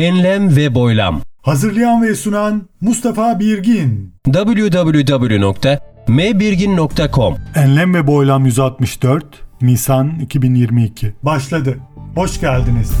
Enlem ve boylam. Hazırlayan ve sunan Mustafa Birgin. www.mbirgin.com Enlem ve Boylam 164 Nisan 2022 Başladı. Hoş geldiniz.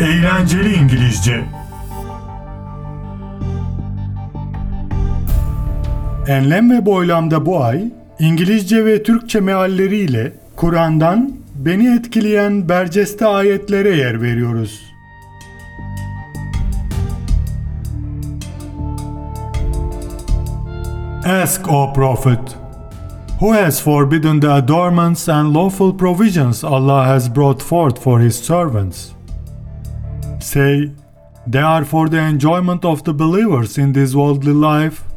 Eğlenceli İngilizce Enlem ve Boylam'da bu ay İngilizce ve Türkçe mealleriyle Kur'an'dan beni etkileyen berceste ayetlere yer veriyoruz. Ask, O Prophet, who has forbidden the adornments and lawful provisions Allah has brought forth for His servants? Say, they are for the enjoyment of the believers in this worldly life,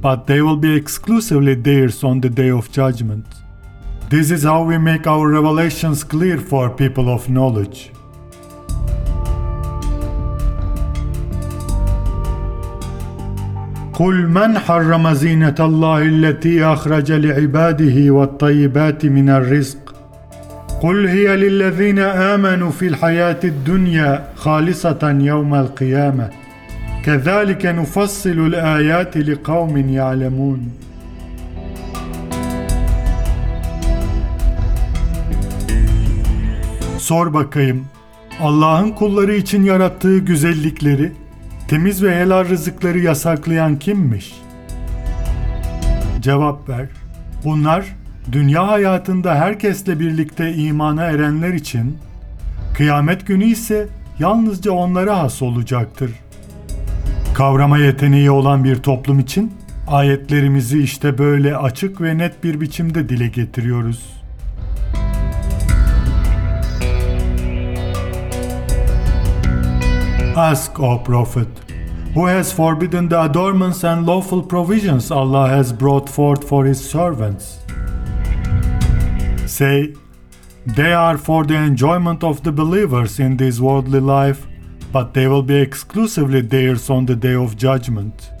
but they will be exclusively theirs on the day of judgment. This is how we make our revelations clear for people of knowledge. قل من حرم زينة الله التي أخرج لعباده والطيبات من الرزق قل هي للذين آمنوا في الحياة الدنيا خالصة يوم القيامة كذلك نفصل الآيات لقوم يعلمون Sor bakayım, Allah'ın kulları için yarattığı güzellikleri, temiz ve helal rızıkları yasaklayan kimmiş? Cevap ver. Bunlar dünya hayatında herkesle birlikte imana erenler için, kıyamet günü ise yalnızca onlara has olacaktır. Kavrama yeteneği olan bir toplum için ayetlerimizi işte böyle açık ve net bir biçimde dile getiriyoruz. Ask, O Prophet, who has forbidden the adornments and lawful provisions Allah has brought forth for His servants? Say, they are for the enjoyment of the believers in this worldly life, but they will be exclusively theirs on the day of judgment.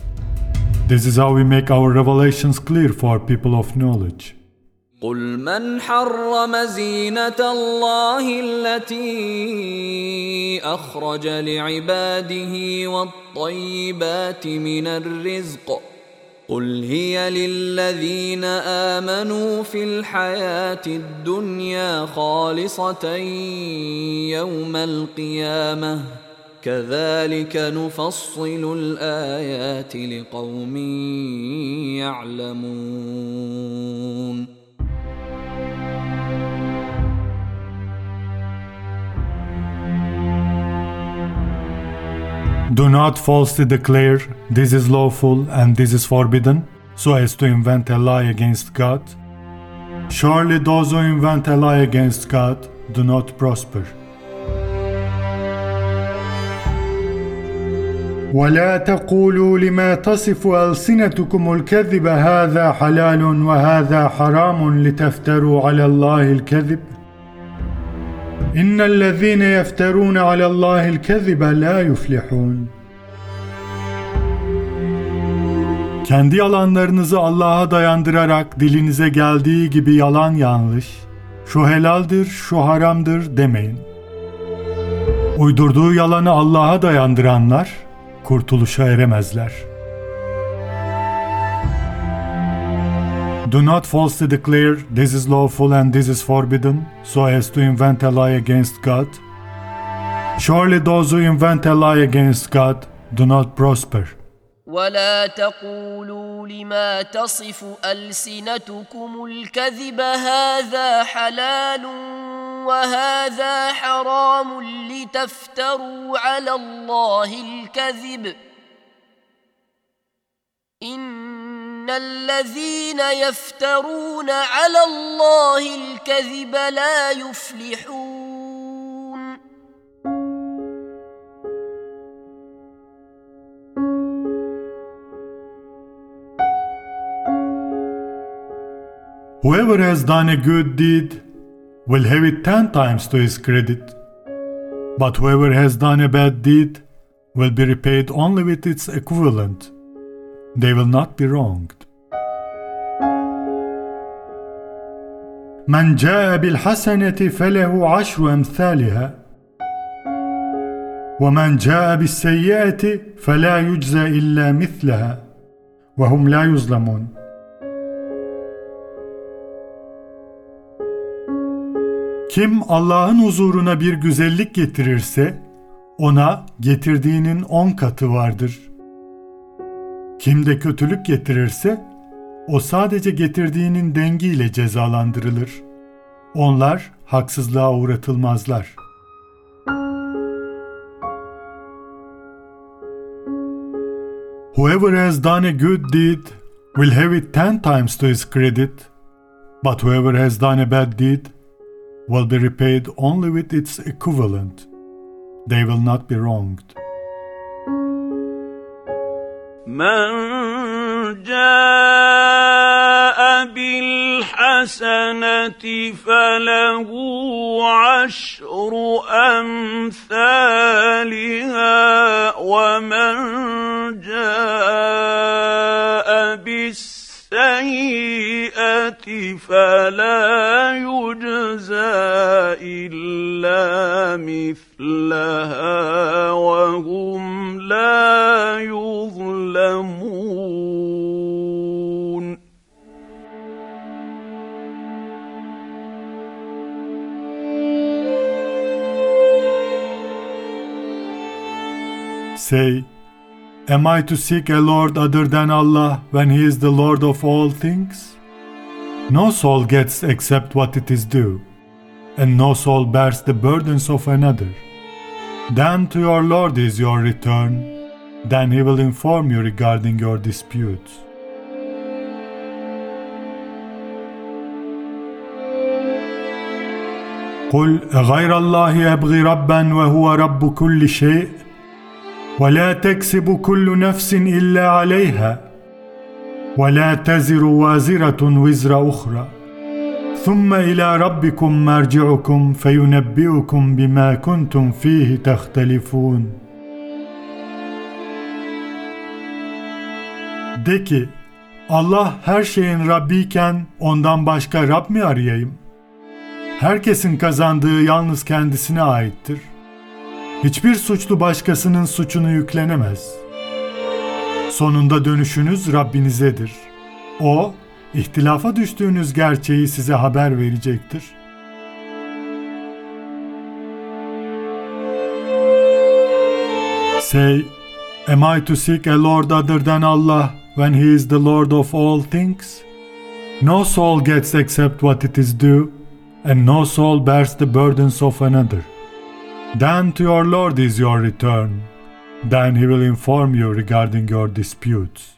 This is how we make our revelations clear for people of knowledge. قل من حرم زينة الله التي أخرج لعباده والطيبات من الرزق قل هي للذين آمنوا في الحياة الدنيا خالصة يوم القيامة كذلك نفصل الآيات لقوم يعلمون Do not falsely declare this is lawful and this is forbidden, so as to invent a lie against God. Surely those who invent a lie against God do not prosper. ولا تقولوا لما تصف ألسنتكم الكذب هذا حلال وهذا حرام لتفتروا على الله الكذب إن الذين يفترون على الله الكذب لا يفلحون Kendi yalanlarınızı Allah'a dayandırarak dilinize geldiği gibi yalan yanlış, şu helaldir, şu haramdır demeyin. Uydurduğu yalanı Allah'a dayandıranlar kurtuluşa eremezler. Do not falsely declare this is lawful and this is forbidden, so as to invent a lie against God. Surely those who invent a lie against God do not prosper. ولا تقولوا لما تصف ألسنتكم الكذب هذا حلال وهذا حرام لتفتروا على الله الكذب. إن الذين يفترون على الله الكذب لا يفلحون. Whoever has done a good deed will have it ten times to his credit. But whoever has done a bad deed will be repaid only with its equivalent. They will not be wronged. من جاء بالحسنة فله عشر أمثالها ومن جاء بالسيئة فلا يجزى إلا مثلها وهم لا يظلمون Kim Allah'ın huzuruna bir güzellik getirirse ona getirdiğinin on katı vardır. Kim de kötülük getirirse o sadece getirdiğinin dengiyle cezalandırılır. Onlar haksızlığa uğratılmazlar. Whoever has done a good deed will have it ten times to his credit, but whoever has done a bad deed will be repaid only with its equivalent. They will not be wronged. من جاء بالحسنة فله عشر أمثالها ومن جاء بالسيئة فلا يجزى إلا مثلها وهم لا يظلمون Say, Am I to seek a Lord other than Allah when He is the Lord of all things? No soul gets except what it is due, and no soul bears the burdens of another. Then to your Lord is your return, then He will inform you regarding your disputes. قل غير الله أبغي ربا وهو رب كل شيء ولا تكسب كل نفس الا عليها ولا تزر وازره وزر اخرى ثم الى ربكم مرجعكم فينبئكم بما كنتم فيه تختلفون De ki Allah her şeyin Rabbiyken ondan başka Rab mi arayayım? Herkesin kazandığı yalnız kendisine aittir. Hiçbir suçlu başkasının suçunu yüklenemez. Sonunda dönüşünüz Rabbinizedir. O, ihtilafa düştüğünüz gerçeği size haber verecektir. Say, Am I to seek a Lord other than Allah when He is the Lord of all things? No soul gets except what it is due, and no soul bears the burdens of another. Then to your Lord is your return. Then he will inform you regarding your disputes.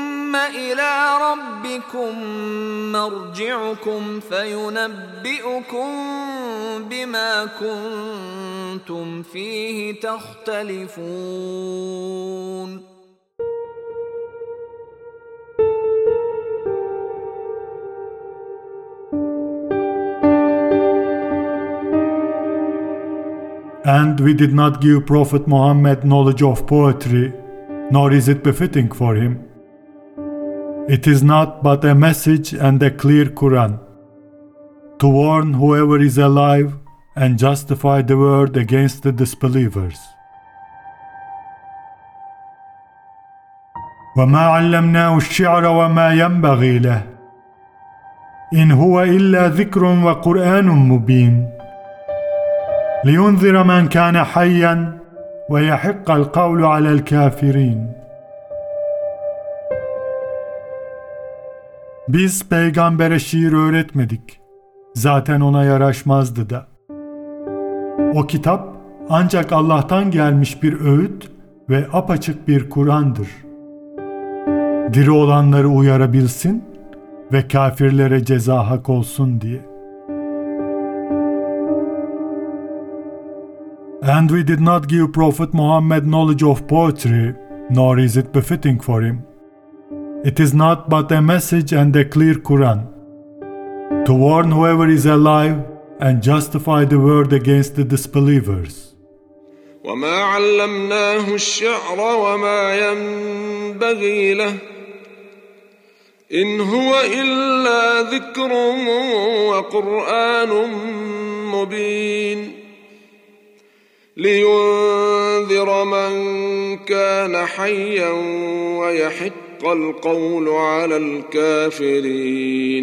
إلى ربكم مرجعكم فينبئكم بما كنتم فيه تختلفون And we did not give Prophet Muhammad knowledge of poetry, nor is it befitting for him. It is not but a message and a clear Quran to warn whoever is alive and justify the word against the disbelievers. وما علمناه الشعر وما ينبغي له إن هو إلا ذكر وقرآن مبين لينذر من كان حيا ويحق القول على الكافرين Biz peygambere şiir öğretmedik. Zaten ona yaraşmazdı da. O kitap ancak Allah'tan gelmiş bir öğüt ve apaçık bir Kur'an'dır. Diri olanları uyarabilsin ve kafirlere ceza hak olsun diye. And we did not give Prophet Muhammad knowledge of poetry, nor is it befitting for him. It is not but a message and a clear Quran to warn whoever is alive and justify the word against the disbelievers. وما علمناه الشعر وما ينبغي له ان هو الا ذكر وقران مبين لينذر من كان حيا ويحق القول على الكافرين.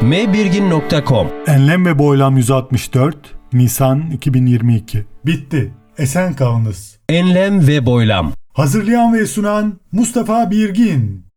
www.mbirgin.com Enlem ve Boylam 164 Nisan 2022 Bitti. Esen kalınız. Enlem ve Boylam Hazırlayan ve sunan Mustafa Birgin